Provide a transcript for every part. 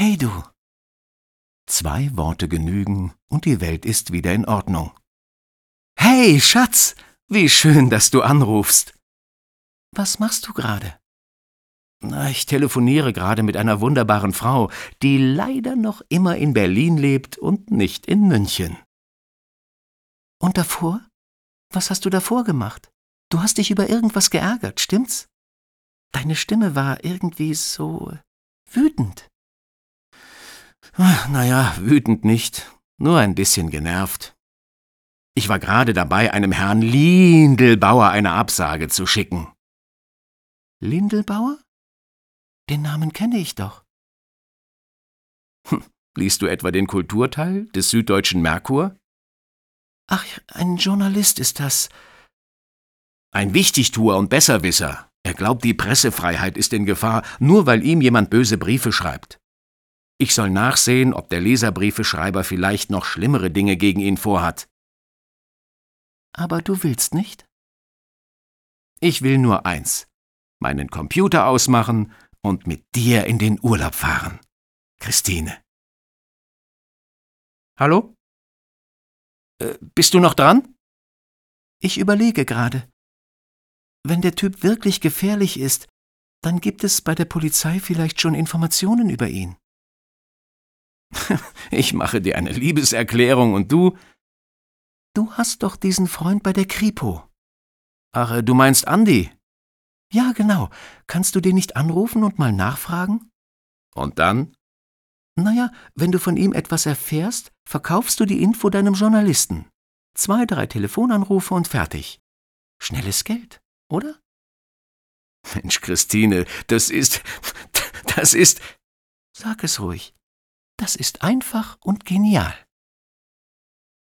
Hey du. Zwei Worte genügen und die Welt ist wieder in Ordnung. Hey, Schatz, wie schön, dass du anrufst. Was machst du gerade? Ich telefoniere gerade mit einer wunderbaren Frau, die leider noch immer in Berlin lebt und nicht in München. Und davor? Was hast du davor gemacht? Du hast dich über irgendwas geärgert, stimmt's? Deine Stimme war irgendwie so wütend. Naja, wütend nicht, nur ein bisschen genervt. Ich war gerade dabei, einem Herrn Lindelbauer eine Absage zu schicken. Lindelbauer? Den Namen kenne ich doch. Hm, liest du etwa den Kulturteil des Süddeutschen Merkur? Ach, ein Journalist ist das. Ein Wichtigtuer und Besserwisser. Er glaubt, die Pressefreiheit ist in Gefahr, nur weil ihm jemand böse Briefe schreibt. Ich soll nachsehen, ob der Leserbriefeschreiber vielleicht noch schlimmere Dinge gegen ihn vorhat. Aber du willst nicht? Ich will nur eins, meinen Computer ausmachen und mit dir in den Urlaub fahren. Christine. Hallo? Äh, bist du noch dran? Ich überlege gerade. Wenn der Typ wirklich gefährlich ist, dann gibt es bei der Polizei vielleicht schon Informationen über ihn. ich mache dir eine Liebeserklärung und du. Du hast doch diesen Freund bei der Kripo. Ach, äh, du meinst Andi? Ja, genau. Kannst du den nicht anrufen und mal nachfragen? Und dann? Naja, wenn du von ihm etwas erfährst, verkaufst du die Info deinem Journalisten. Zwei, drei Telefonanrufe und fertig. Schnelles Geld, oder? Mensch, Christine, das ist. Das ist. Sag es ruhig. Das ist einfach und genial.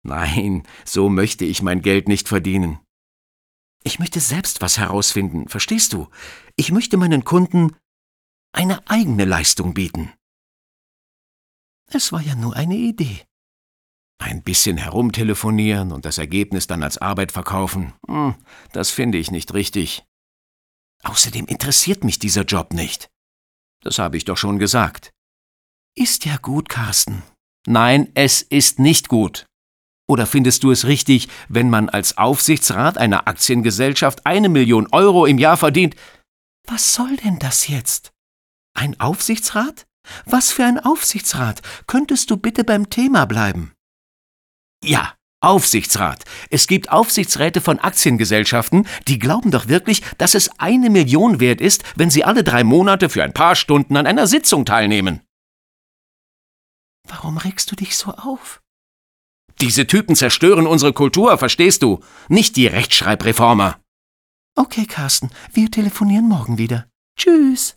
Nein, so möchte ich mein Geld nicht verdienen. Ich möchte selbst was herausfinden, verstehst du? Ich möchte meinen Kunden eine eigene Leistung bieten. Es war ja nur eine Idee. Ein bisschen herumtelefonieren und das Ergebnis dann als Arbeit verkaufen, hm, das finde ich nicht richtig. Außerdem interessiert mich dieser Job nicht. Das habe ich doch schon gesagt. Ist ja gut, Carsten. Nein, es ist nicht gut. Oder findest du es richtig, wenn man als Aufsichtsrat einer Aktiengesellschaft eine Million Euro im Jahr verdient? Was soll denn das jetzt? Ein Aufsichtsrat? Was für ein Aufsichtsrat? Könntest du bitte beim Thema bleiben? Ja, Aufsichtsrat. Es gibt Aufsichtsräte von Aktiengesellschaften, die glauben doch wirklich, dass es eine Million wert ist, wenn sie alle drei Monate für ein paar Stunden an einer Sitzung teilnehmen. Warum regst du dich so auf? Diese Typen zerstören unsere Kultur, verstehst du? Nicht die Rechtschreibreformer. Okay, Carsten, wir telefonieren morgen wieder. Tschüss.